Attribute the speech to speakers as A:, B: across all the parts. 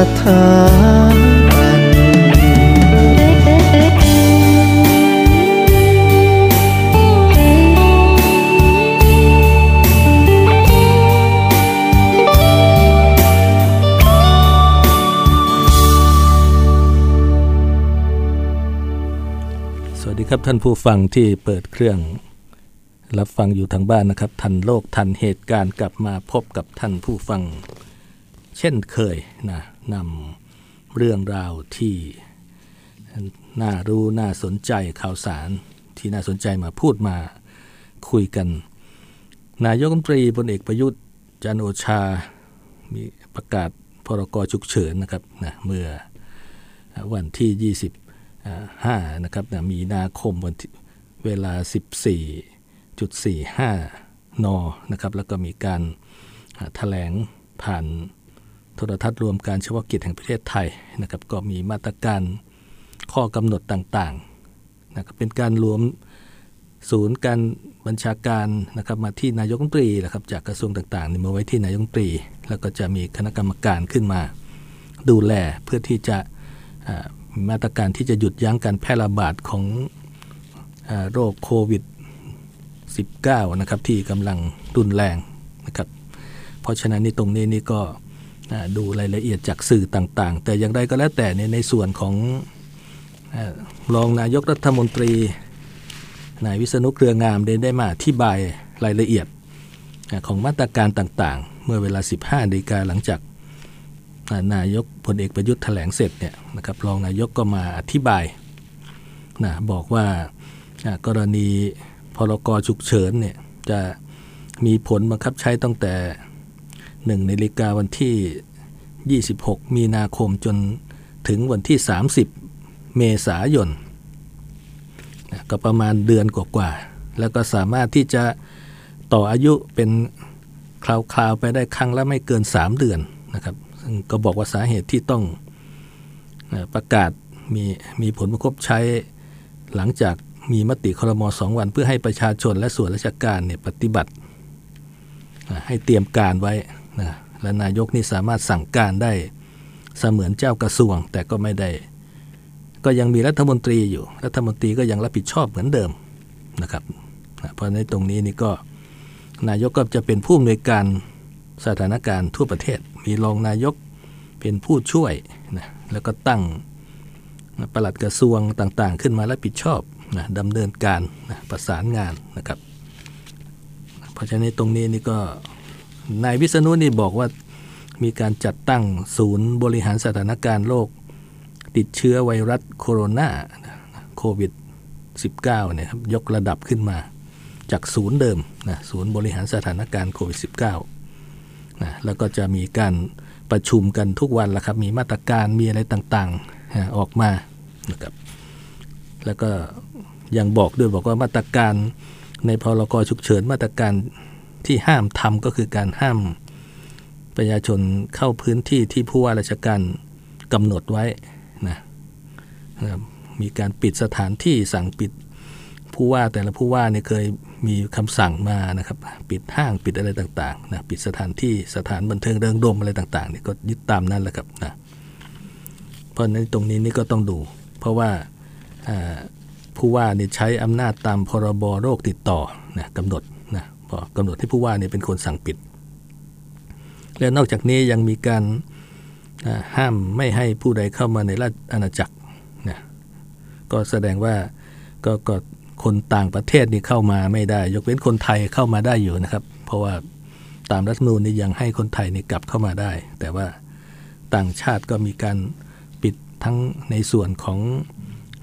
A: สถาน
B: สวัสดีครับท่านผู้ฟังที่เปิดเครื่องรับฟังอยู่ทางบ้านนะครับ ทันโลกทันเหตุการณ์กลับมาพบกับท่านผู้ฟัง เช่นเคยนะ นำเรื่องราวที่น่ารู้น่าสนใจข่าวสารที่น่าสนใจมาพูดมาคุยกัน นายกรัฐมนตรีพลเอกประยุทธ์จันโอชา มีประกาศพรกฉุกเฉินนะครับนะเมื่อวันที่ 25 นะครับนะมีนาคมวันที่เวลา 14.45 น นะครับ แล้วก็มีการอ่าแถลงผ่าน โทรทัศน์รวมการเฉพาะกิจแห่งประเทศไทยนะครับก็มีมาตรการข้อกำหนดต่างๆนะครับเป็นการรวมศูนย์การบัญชาการนะครับมาที่นายกรัฐมนตรีนะครับจากกระทรวงต่างๆเนี่มาไว้ที่นายกรัฐมนตรี แล้วก็จะมีคณะกรรมการขึ้นมา ดูแลเพื่อที่จะมาตรการที่จะหยุดยั้งการแพร่ระบาดของอโรคโควิด 19 นะครับที่กำลังรุนแรงนะครับเพราะฉะนั้นนี่ตรงนี้นี่ก็ ดูรายละเอียดจากสื่อต่างๆ แต่อย่างไรก็แล้วแต่เนี่ยในส่วนของรองนายกรัฐมนตรีนายวิษณุเครืองามได้ได้มาอธิบายรายละเอียดของมาตรการต่างๆ เมื่อเวลา 15นาฬิกาหลังจากนายกพลเอกประยุทธ์แถลงเสร็จเนี่ยนะครับรองนายกก็มาอธิบายนะบอกว่ากรณีพรกฉุกเฉินเนี่ยจะมีผลบังคับใช้ตั้งแต่ 1นาฬิกาวันที่ 26 มีนาคมจนถึงวันที่ 30 เมษายนนะก็ประมาณเดือนกว่าๆแล้วก็สามารถที่จะต่ออายุเป็นคราวๆไปได้ครั้งละไม่เกิน 3 เดือนนะครับซึ่งก็บอกว่าสาเหตุที่ต้องประกาศมีมีผลบังคับใช้หลังจากมีมติครมสองวันเพื่อให้ประชาชนและส่วนราชการเนี่ยปฏิบัติให้เตรียมการไว้ นะและนายกนี่สามารถสั่งการได้เสมือนเจ้ากระทรวง แต่ก็ไม่ได้ ก็ยังมีรัฐมนตรีอยู่ รัฐมนตรีก็ยังรับผิดชอบเหมือนเดิมนะครับเพราะในตรงนี้นี่ก็นายกก็จะเป็นผู้อำนวยการสถานการณ์ทั่วประเทศ มีรองนายกเป็นผู้ช่วยนะแล้วก็ตั้งปลัดกระทรวงต่างๆ ขึ้นมารับผิดชอบนะดำเนินการนะประสานงานนะครับ เพราะฉะนั้นตรงนี้นี่ก็ นายวิษณุนี่บอกว่ามีการจัดตั้งศูนย์บริหารสถานการณ์โรคติดเชื้อไวรัสโคโรนาโควิด -19 เนี่ยครับยกระดับขึ้นมาจากศูนย์เดิมนะศูนย์บริหารสถานการณ์โควิด -19 นะแล้วก็จะมีการประชุมกันทุกวันละครับมีมาตรการมีอะไรต่างๆออกมานะครับแล้วก็ยังบอกด้วยบอกว่ามาตรการในพรกฉุกเฉินมาตรการ ที่ห้ามทำก็คือการห้ามประชาชนเข้าพื้นที่ที่ผู้ว่าราชการกำหนดไว้นะมีการปิดสถานที่สั่งปิดผู้ว่าแต่ละผู้ว่าเนี่ยเคยมีคำสั่งมานะครับปิดห้างปิดอะไรต่างๆนะปิดสถานที่สถานบันเทิงเริงรมอะไรต่างๆเนี่ยก็ยึดตามนั้นแหละครับนะเพราะในตรงนี้นี่ก็ต้องดู เพราะว่าผู้ว่าเนี่ยใช้อำนาจตามพรบโรคติดต่อนะกำหนด นะพอกำหนดให้ผู้ว่าเนี่ยเป็นคนสั่งปิด และนอกจากนี้ยังมีการห้ามไม่ให้ผู้ใดเข้ามาในราชอาณาจักรนะก็แสดงว่าก็ก็คนต่างประเทศนี่เข้ามาไม่ได้ ยกเว้นคนไทยเข้ามาได้อยู่นะครับ เพราะว่าตามรัฐมนูลนี่ยังให้คนไทยนี่กลับเข้ามาได้ แต่ว่าต่างชาติก็มีการปิดทั้งในส่วนของ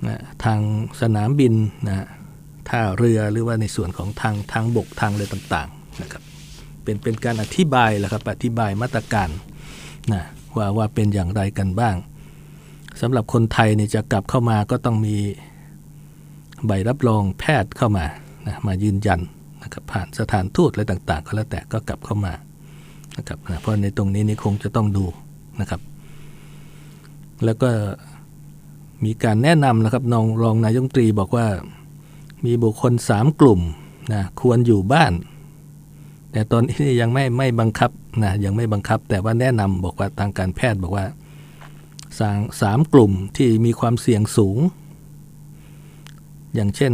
B: นะทางสนามบินนะ ท่าเรือหรือว่าในส่วนของทางทางบกทางอะไรต่างๆนะครับเป็นเป็นการอธิบายแหละครับอธิบายมาตรการนะว่าว่าเป็นอย่างไรกันบ้างสำหรับคนไทยเนี่ยจะกลับเข้ามาก็ต้องมีใบรับรองแพทย์เข้ามานะมายืนยันนะครับผ่านสถานทูตอะไรต่างๆ ก็แล้วแต่ก็กลับเข้ามานะครับนะเพราะในตรงนี้นี่คงจะต้องดูนะครับ แล้วก็มีการแนะนำนะครับนองรองนายงตรีบอกว่า มีบุคคล 3 กลุ่มนะควรอยู่บ้าน แต่ตอนนี้ยังไม่ไม่บังคับนะยังไม่บังคับ แต่ว่าแนะนำบอกว่าทางการแพทย์บอกว่าสามสามกลุ่มที่มีความเสี่ยงสูง อย่างเช่น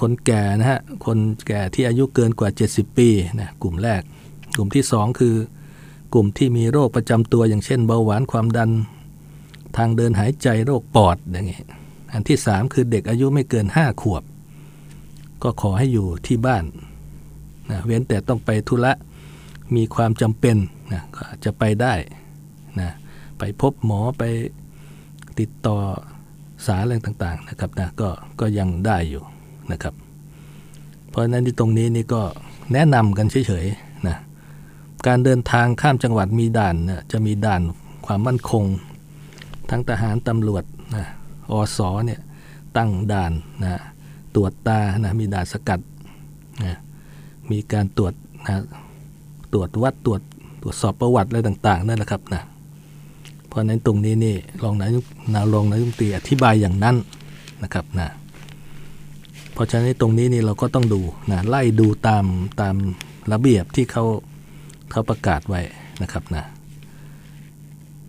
B: คนแก่นะฮะคนแก่ที่อายุเกินกว่า 70 ปีนะกลุ่มแรก กลุ่มที่ 2 คือกลุ่มที่มีโรคประจำตัว อย่างเช่น เบาหวานความดัน ทางเดินหายใจโรคปอดอย่างนี้ยอันที่ 3 คือเด็กอายุไม่เกิน 5 ขวบ ก็ขอให้อยู่ที่บ้านนะเว้นแต่ต้องไปธุระมีความจำเป็นนะก็จะไปได้นะไปพบหมอไปติดต่อสาอะไรต่างๆนะครับนะก็ก็ยังได้อยู่นะครับ เพราะนั้นที่ตรงนี้นี่ก็แนะนำกันเฉยๆนะการเดินทางข้ามจังหวัดมีด่านนะจะมีด่านความมั่นคง ทั้งทหารตำรวจนะอสอเนี่ยตั้งด่านนะ ตรวจตานะมีด่านสกัดนะมีการตรวจนะตรวจวัดตรวจตรวจสอบประวัติอะไรต่างๆนั่นแหละครับนะเพราะนั้นตรงนี้นี่รองนายนารองนายกตีอธิบายอย่างนั้นนะครับนะเพราะฉะนั้นตรงนี้นี่เราก็ต้องดูนะไล่ดูตามตามระเบียบที่เขาเขาประกาศไว้นะครับนะ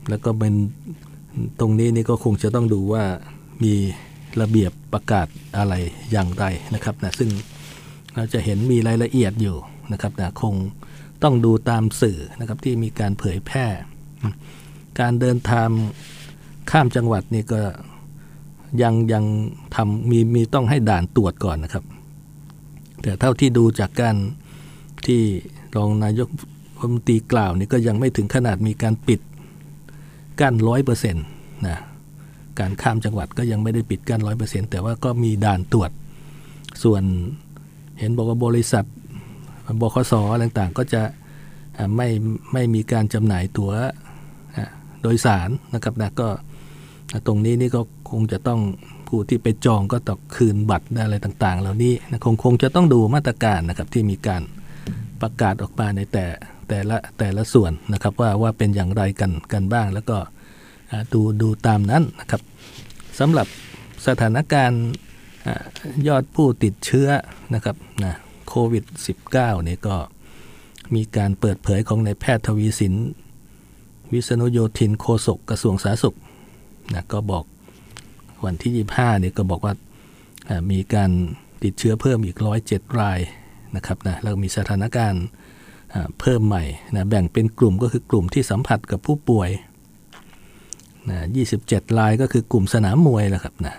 B: แล้วก็เป็นตรงนี้นี่ก็คงจะต้องดูว่ามี ระเบียบประกาศอะไรอย่างไรนะครับนะซึ่งเราจะเห็นมีรายละเอียดอยู่นะครับนะคงต้องดูตามสื่อนะครับที่มีการเผยแพร่ การเดินทางข้ามจังหวัดนี่ก็ยังยังทำมีมีต้องให้ด่านตรวจก่อนนะครับ แต่เท่าที่ดูจากการที่รองนายกรัฐมนตรีกล่าวนี่ก็ยังไม่ถึงขนาดมีการปิดกั้นร้อยเปอร์เซ็นต์นะ การข้ามจังหวัดก็ยังไม่ได้ปิดกั้นร้อยเปอร์เซ็นต์แต่ว่าก็มีด่านตรวจ ส่วนเห็นบอกว่าบริษัทบคสอะไรต่างๆ ก็จะไม่ไม่มีการจำหน่ายตั๋วโดยสารนะครับนะก็ตรงนี้นี่ก็คงจะต้องผู้ที่ไปจองก็ต้องคืนบัตรอะไรต่าง ๆ เหล่านี้นะคงคงจะต้องดูมาตรการนะครับที่มีการประกาศออกมาในแต่แต่ละแต่ละส่วนนะครับว่าว่าเป็นอย่างไรกันกันบ้างแล้วก็ ดูดูตามนั้นนะครับสำหรับสถานการณ์ยอดผู้ติดเชื้อนะครับนะโควิด -19 นี่ก็มีการเปิดเผยของนายแพทย์ทวีสิน วิษณุโยธินโฆษกกระทรวงสาธารณสุขนะก็บอกวันที่ 25นี่ยก็บอกว่ามีการติดเชื้อเพิ่มอีก 107 รายนะครับนะแล้วมีสถานการณ์เพิ่มใหม่นะแบ่งเป็นกลุ่มก็คือกลุ่มที่สัมผัสกับผู้ป่วย นะ27รายก็คือกลุ่มสนามมวยนะครับนะ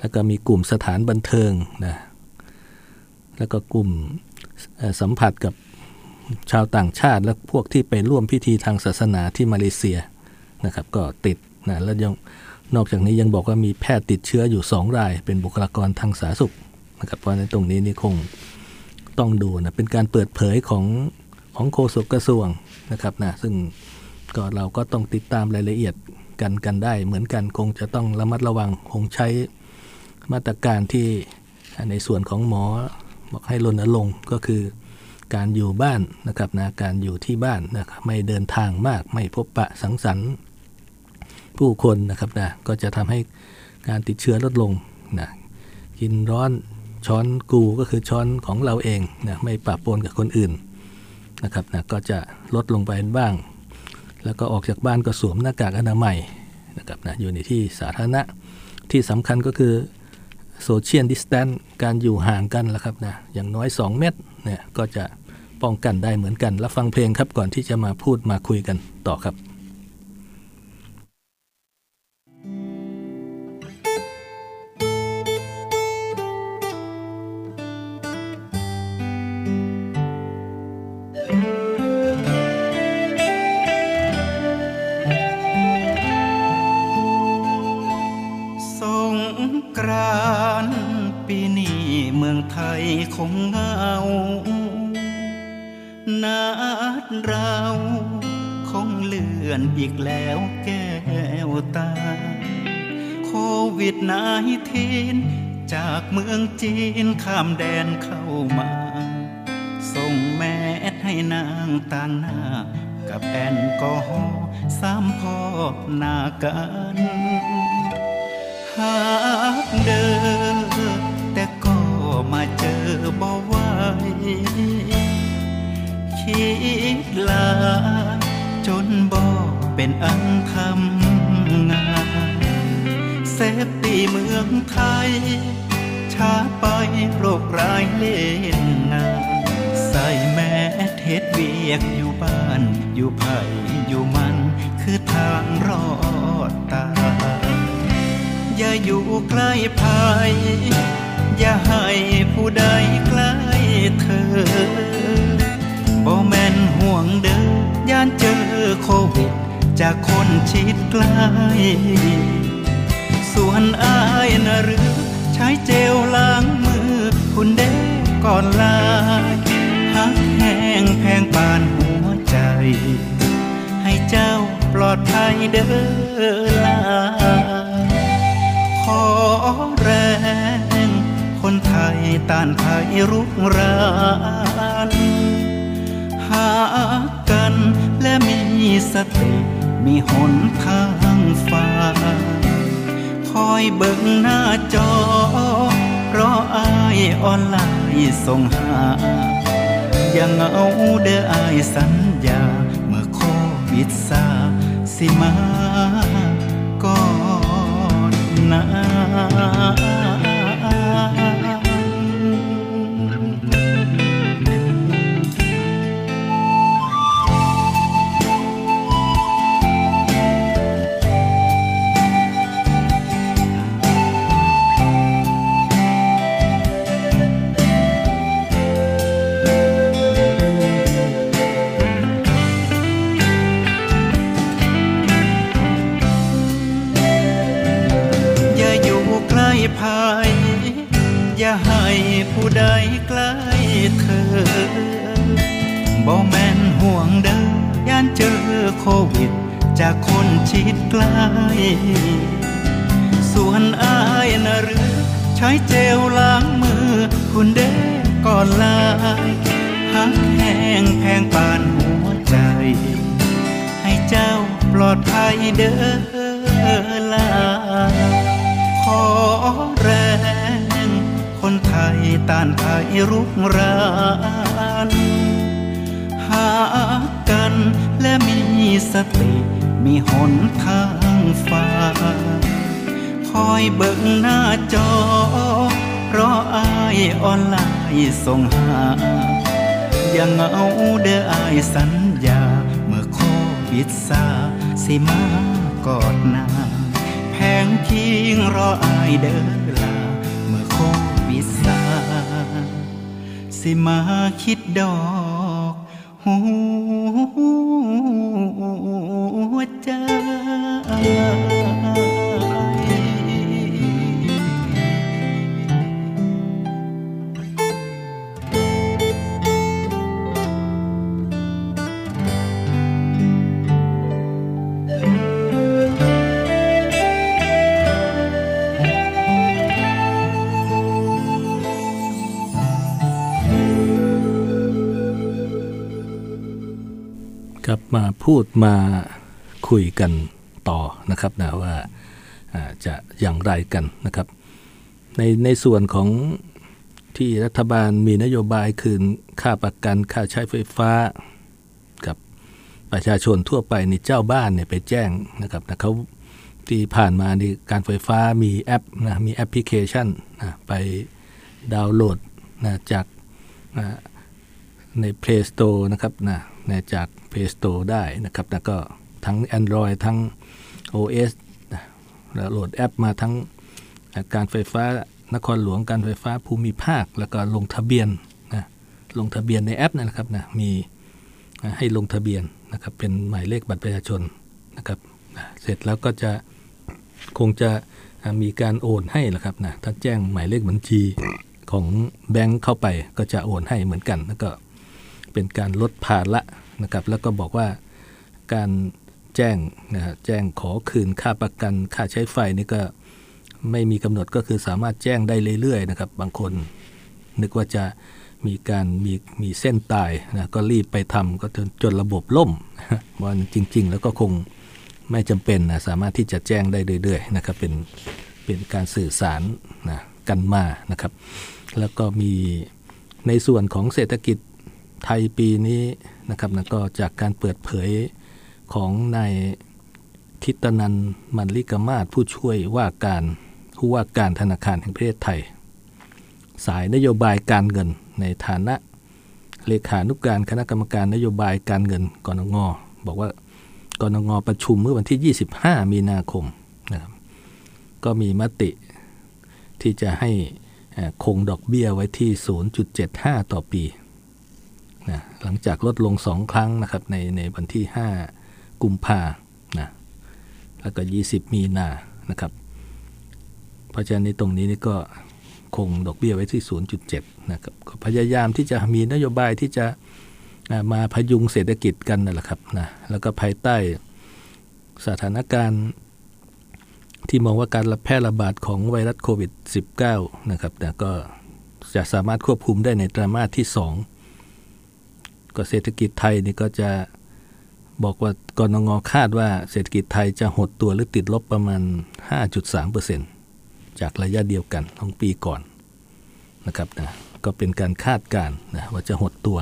B: แล้วก็มีกลุ่มสถานบันเทิงนะแล้วก็กลุ่มสัมผัสกับชาวต่างชาติ และพวกที่ไปร่วมพิธีทางศาสนาที่มาเลเซียนะครับก็ติดนะแล้วยังนอกจากนี้ยังบอกว่ามีแพทย์ติดเชื้ออยู่ 2 ราย เป็นบุคลากรทางสาธารณสุขนะครับเพราะในตรงนี้นี่คงต้องดูนะเป็นการเปิดเผยของของโฆษกกระทรวงนะครับนะซึ่งก็เราก็ต้องติดตามรายละเอียด กันกันได้ เหมือนกันคงจะต้องระมัดระวังคงใช้มาตรการที่ในส่วนของหมอบอกให้รณรงค์ก็คือการอยู่บ้านนะครับนะการอยู่ที่บ้านนะครับไม่เดินทางมากไม่พบปะสังสรรค์ผู้คนนะครับนะก็จะทำให้การติดเชื้อลดลงนะกินร้อนช้อนกูก็คือช้อนของเราเองนะไม่ปะปนกับคนอื่นนะครับนะก็จะลดลงไปบ้าง แล้วก็ออกจากบ้านก็สวมหน้ากากอนามัยนะครับนะอยู่ในที่สาธารณะที่สำคัญก็คือ social distance การอยู่ห่างกันแล้วครับนะอย่างน้อย 2 เมตรเนี่ยก็จะป้องกันได้เหมือนกัน แล้วฟังเพลงครับก่อนที่จะมาพูดมาคุยกันต่อครับ
C: คงเงานัดเราคงเลื่อนอีกแล้วแก้วตา โควิดนายทีนจากเมืองจีนข้ามแดนเข้ามา ส่งแม่ให้นางต่างหน้า กับแอนกอฮอล์สามพอบหน้ากัน หากเดิน บ่ไหวคิดลา จนบ่เป็นอันทำงานเซฟตีเมืองไทย ช้าไปโรคร้ายเล่นงาน ใส่แม่เทศเวียกอยู่บ้าน อยู่ไผ่อยู่มัน คือทางรอดตา อย่าอยู่ใกล้ภัยอย่าให้ผู้ใด จากคนชิดใกล้ส่วนอายนะหรือ ใช้เจลล้างมือ คุณเด้ก่อนลาหักแห้งแพงปานหัวใจ ให้เจ้าปลอดภัยเด้อลาขอแรงคนไทยต้านภัยรุกรานหากันและมีสติ มีหนทางฟ้า คอยเบิ่งหน้าจอ เพราะอายออนไลน์ส่งหา ยังเอาเด้ออายสัญญา เมื่อโควิดซาสิมาก่อนนะ ชิดใกล้ส่วนอายนะหรือ ใช้เจลล้างมือ คุณเด้ก่อนลายหักแห้งแพงปานหัวใจ ให้เจ้าปลอดภัยเด้อลาขอแรง คนไทยต้านภัยรุกรานหากันและมีสติ มีหนทางฟ้า คอยเบิ่งหน้าจอ เพราะอายออนไลน์ส่งหาย่างเอาเด้ออายสัญญา เมื่อโควิดซาสิมากอดนาแพงคิงรออายเด้อลา เมื่อโควิดซาสิมาคิดดอกหั
B: พูดมาคุยกันต่อนะครับนะว่าจะอย่างไรกันนะครับ ในในส่วนของที่รัฐบาลมีนโยบายคืนค่าประกันค่าใช้ไฟฟ้า กับประชาชนทั่วไปนี่เจ้าบ้านเนี่ยไปแจ้งนะครับนะเขาที่ผ่านมานี่การไฟฟ้ามีแอปนะมีแอปพลิเคชันนะไปดาวน์โหลดนะจากนะ ใน Play Store นะครับนะนะจาก Play Store ได้นะครับแล้วก็ทั้ง Android ทั้ง OS นะแล้วโหลดแอปมาทั้งการไฟฟ้านครหลวงการไฟฟ้าภูมิภาค แล้วก็ลงทะเบียนนะลงทะเบียนในแอปนะครับนะมีให้ลงทะเบียนนะครับเป็นหมายเลขบัตรประชาชนนะครับนะเสร็จแล้วก็จะคงจะมีการโอนให้ละครับนะถ้าแจ้งหมายเลขบัญชีของแบงค์เข้าไปก็จะโอนให้เหมือนกัน แล้วก็ เป็นการลดภาระนะครับแล้วก็บอกว่าการแจ้งนะฮะแจ้งขอคืนค่าประกันค่าใช้ไฟนี่ก็ไม่มีกำหนดก็คือสามารถแจ้งได้เรื่อยๆนะครับ บางคนนึกว่าจะมีการมีมีเส้นตายนะก็รีบไปทำก็จนจนระบบล่มว่าจริง ๆ แล้วก็คงไม่จำเป็นนะสามารถที่จะแจ้งได้เรื่อยๆนะครับเป็นเป็นการสื่อสารนะกันมานะครับ แล้วก็มีในส่วนของเศรษฐกิจ ไทยปีนี้นะครับนะก็จากการเปิดเผยของนายทิตนันมันลิกมาศผู้ช่วยว่าการผู้ว่าการธนาคารแห่งประเทศไทย สายนโยบายการเงินในฐานะเลขานุกการคณะกรรมการนโยบายการเงินกรงงบอกว่ากรงงประชุมเมื่อวันที่ 25 มีนาคมนะครับก็มีมติที่จะให้คงดอกเบี้ยไว้ที่ 0.75 ต่อปี นะหลังจากลดลง 2 ครั้งนะครับในในวันที่ 5 กุมภานะแล้วก็ 20 มีนานะครับเพราะฉะนั้นในตรงนี้นี่ก็คงดอกเบี้ยไว้ที่ 0.7นะครับก็พยายามที่จะมีนโยบายที่จะมาพยุงเศรษฐกิจกันนั่นแหละครับนะแล้วก็ภายใต้สถานการณ์ที่มองว่าการแพร่ระบาดของไวรัสโควิด -19 นะครับแต่ก็จะสามารถควบคุมได้ในไตรมาสที่ 2 ก็เศรษฐกิจไทยนี่ก็จะบอกว่ากรงงคาดว่าเศรษฐกิจไทยจะหดตัวหรือติดลบประมาณ 5.3%จากระยะเดียวกันของปีก่อนนะครับนะก็เป็นการคาดการณ์นะว่าจะหดตัว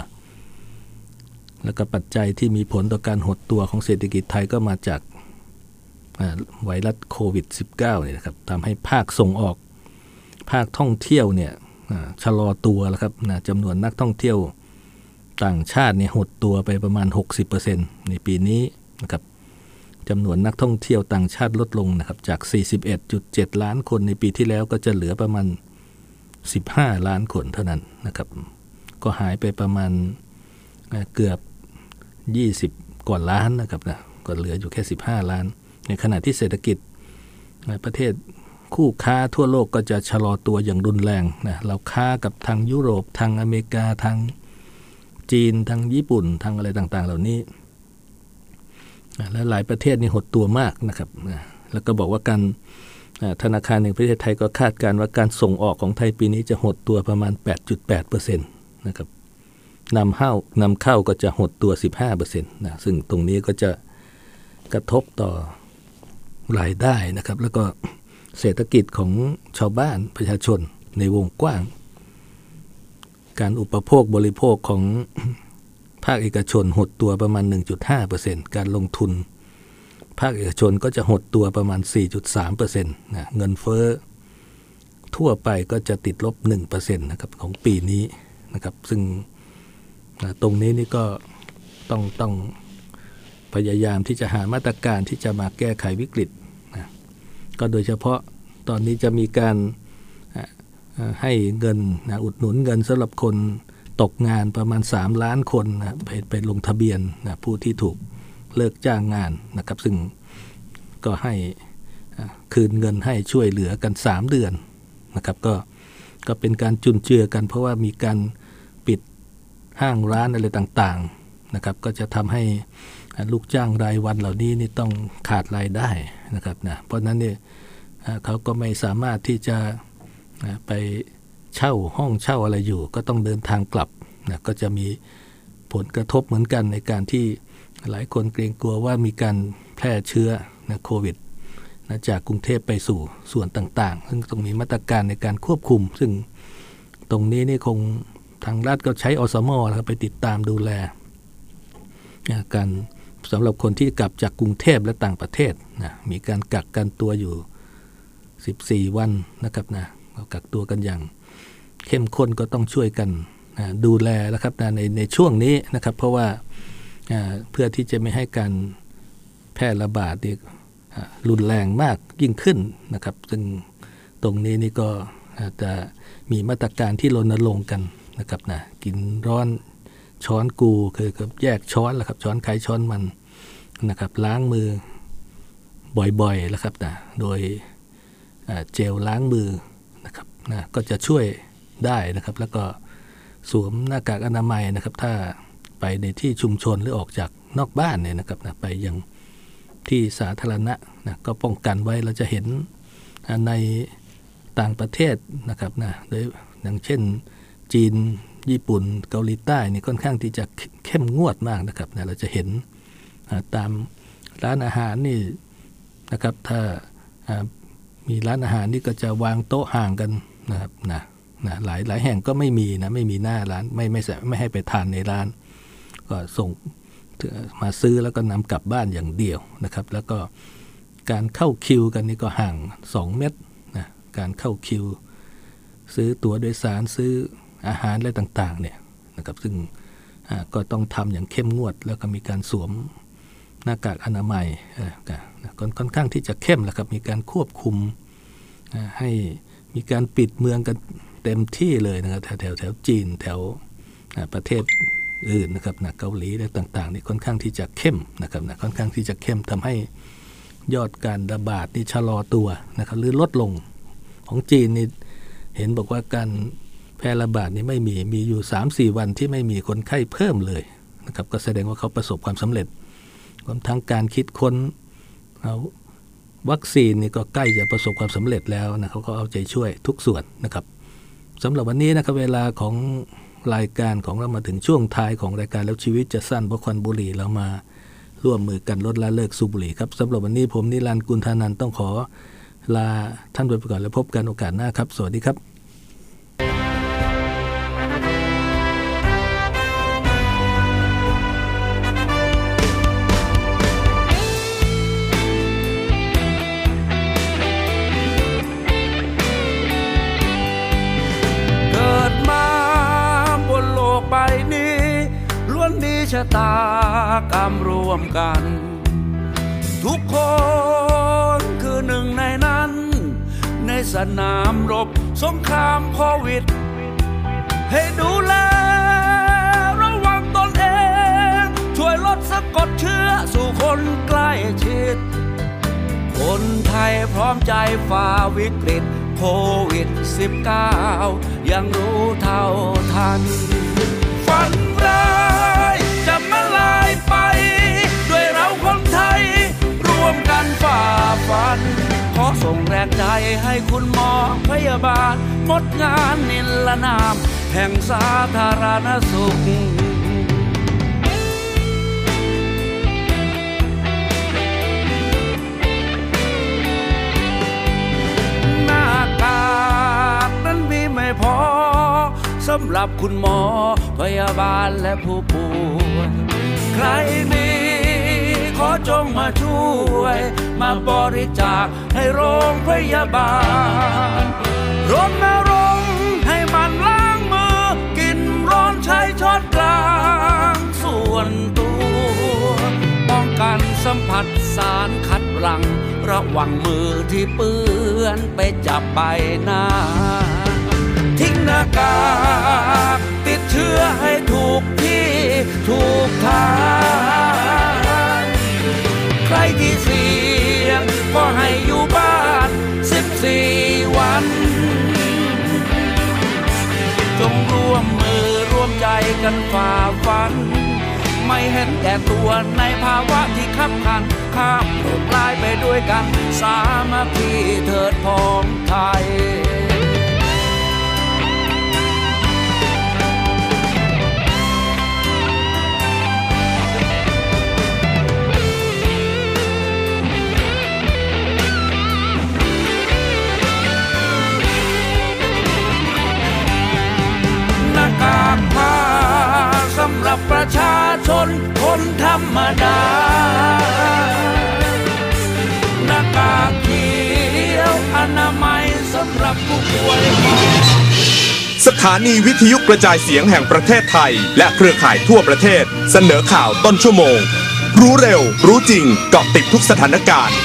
B: แล้วก็ปัจจัยที่มีผลต่อการหดตัวของเศรษฐกิจไทยก็มาจากไวรัสโควิด -19 เนี่ยนะครับทำให้ภาคส่งออก ภาคท่องเที่ยวเนี่ยชะลอตัวแล้วครับนะจำนวนนักท่องเที่ยว ต่างชาติเนี่ยหดตัวไปประมาณ 60%ในปีนี้นะครับจำนวนนักท่องเที่ยวต่างชาติลดลงนะครับจาก 41.7 ล้านคนในปีที่แล้วก็จะเหลือประมาณ 15 ล้านคนเท่านั้นนะครับ ก็หายไปประมาณเกือบ 20 กว่าล้านนะครับนะก็เหลืออยู่แค่ 15 ล้าน ในขณะที่เศรษฐกิจประเทศคู่ค้าทั่วโลกก็จะชะลอตัวอย่างรุนแรงนะเราค้ากับทางยุโรปทางอเมริกาทาง จีนทางญี่ปุ่นทางอะไรต่างๆ เหล่านี้ และหลายประเทศนี่หดตัวมากนะครับ แล้วก็บอกว่าการธนาคารแห่งประเทศไทยก็คาดการว่าการส่งออกของไทยปีนี้จะหดตัวประมาณ 8.8%นะครับนำเข้านำเข้าก็จะหดตัว 15%นะซึ่งตรงนี้ก็จะกระทบต่อรายได้นะครับ แล้วก็เศรษฐกิจของชาวบ้านประชาชนในวงกว้าง การอุปโภคบริโภคของภาคเอกชนหดตัวประมาณ 1.5%การลงทุน ภาคเอกชนก็จะหดตัวประมาณ 4.3%นะเงินเฟ้อทั่วไปก็จะติดลบ 1%นะครับของปีนี้นะครับ ซึ่งนะตรงนี้นี่ก็ต้องต้องพยายามที่จะหามาตรการที่จะมาแก้ไขวิกฤตนะก็โดยเฉพาะตอนนี้จะมีการ ให้เงินนะอุดหนุนเงินสำหรับคนตกงานประมาณ 3 ล้านคนนะไปไปลงทะเบียนนะผู้ที่ถูกเลิกจ้างงานนะครับ ซึ่งก็ให้คืนเงินให้ช่วยเหลือกัน 3 เดือนนะครับ ก็ก็เป็นการจุนเจือกัน เพราะว่ามีการปิดห้างร้านอะไรต่างๆนะครับ ก็จะทำให้ลูกจ้างรายวันเหล่านี้นี่ต้องขาดรายได้นะครับนะเพราะนั้นเนี่ยเขาก็ไม่สามารถที่จะ ไปเช่าห้องเช่าอะไรอยู่ ก็ต้องเดินทางกลับนะก็จะมีผลกระทบเหมือนกันในการที่หลายคนเกรงกลัวว่ามีการแพร่เชื้อนะโควิดนะจากกรุงเทพไปสู่ส่วนต่างๆ ซึ่งต้องมีมาตรการในการควบคุม ซึ่งตรงนี้นี่คงทางรัฐก็ใช้อสมอครับไปติดตามดูแลการสำหรับคนที่กลับจากกรุงเทพและต่างประเทศนะมีการกักกันตัวอยู่ 14 วันนะครับนะ เรากักตัวกันอย่าง เข้มข้นก็ต้องช่วยกันดูแลนะครับในในช่วงนี้นะครับ เพราะว่าเพื่อที่จะไม่ให้การแพร่ระบาดนี่รุนแรงมากยิ่งขึ้นนะครับ ซึ่งตรงนี้นี่ก็จะมีมาตรการที่รณรงค์กันนะครับนะกินร้อนช้อนกูคือกับแยกช้อนแหละครับช้อนใครช้อนมันนะครับ ล้างมือบ่อยๆแล้วครับนะโดยเจลล้างมือ นะก็จะช่วยได้นะครับ แล้วก็สวมหน้ากากอนามัยนะครับ ถ้าไปในที่ชุมชนหรือออกจากนอกบ้านเนี่ยนะครับนะไปยังที่สาธารณะนะก็ป้องกันไว้เราจะเห็นในต่างประเทศนะครับนะโดยอย่างเช่นจีนญี่ปุ่นเกาหลีใต้นี่ค่อนข้างที่จะเข้มงวดมากนะครับนะเราจะเห็นตามร้านอาหารนี่นะครับถ้ามีร้านอาหารนี่ก็จะวางโต๊ะห่างกัน นะครับนะนะหลายหลายแห่งก็ไม่มีนะไม่มีหน้าร้านไม่ไม่ไม่ให้ไปทานในร้าน ก็ส่งมาซื้อแล้วก็นำกลับบ้านอย่างเดียวนะครับ แล้วก็การเข้าคิวกันนี่ก็ห่าง 2 เมตรนะการเข้าคิว ซื้อตั๋วโดยสารซื้ออาหารอะไรต่างๆเนี่ยนะครับซึ่งก็ต้องทำอย่างเข้มงวด แล้วก็มีการสวมหน้ากากอนามัยค่อนข้างที่จะเข้มแล้วครับมีการควบคุมให้ มีการปิดเมืองกันเต็มที่เลยนะครับแถวแถวแถวจีนแถวประเทศอื่นนะครับนะเกาหลีอะต่างๆนี่ค่อนข้างที่จะเข้มนะครับนะค่อนข้างที่จะเข้มทำให้ยอดการระบาดนี่ชะลอตัวนะครับหรือลดลงของจีนนี่เห็นบอกว่าการแพร่ระบาดนี่ไม่มีมีอยู่ 3-4 วันที่ไม่มีคนไข้เพิ่มเลยนะครับก็แสดงว่าเขาประสบความสำเร็จรวมทั้งการคิดค้นเอา วัคซีนนี่ก็ใกล้จะประสบความสำเร็จแล้วนะเขาก็เอาใจช่วยทุกส่วนนะครับสำหรับวันนี้นะครับเวลาของรายการของเรามาถึงช่วงท้ายของรายการแล้วชีวิตจะสั้นเพราะควันบุหรี่เรามาร่วมมือกันลดละเลิกสูบบุหรี่ครับสำหรับวันนี้ผมนิรันดร์กุลธานันต้องขอลาท่านไปก่อนแล้วพบกันโอกาสหน้าครับ สวัสดีครับ
D: ชะตากรรมรวมกัน ทุกคนคือหนึ่งในนั้น ในสนามรบสงครามโควิด ให้ดูแลระวังตนเอง ช่วยลดสะกดเชื้อสู่คนใกล้ชิด คนไทยพร้อมใจฝ่าวิกฤตโควิด -19 ยังรู้เท่าทัน มกันฝ่าฟัน ขอส่งแรงใจให้คุณหมอพยาบาลมดงานนินละนาม แห่งสาธารณสุขนาคากันพี่ไม่พอสำหรับคุณหมอพยาบาลและผู้ป่วยใครมี อจงมาช่วย มาบริจาคให้โรงพยาบาลรณรงค์ให้มันล้างมือ กินร้อนใช้ช้อนกลางส่วนตัว ป้องกันสัมผัสสารคัดหลัง ระวังมือที่เปื้อนไปจับใบหน้า ทิ้งหน้ากากติดเชื้อให้ถูกที่ถูกทาง ที่เสี่ยงก็ให้อยู่บ้าน14วัน จงร่วมมือร่วมใจกันฝ่าฟัน ไม่เห็นแก่ตัวในภาวะที่ขับขัน ข้ามโลกลายไปด้วยกัน สามัคคีเถิดพ้องไทยากผ้าสำหรับประชาชนคนธรรมดาหน้ากากเขียวอนามัยสำหรับผู้ป่วย
E: สถานีวิทยุกระจายเสียงแห่งประเทศไทย และเครือข่ายทั่วประเทศ เสนอข่าวต้นชั่วโมง รู้เร็ว รู้จริงเกาะติดทุกสถานการณ์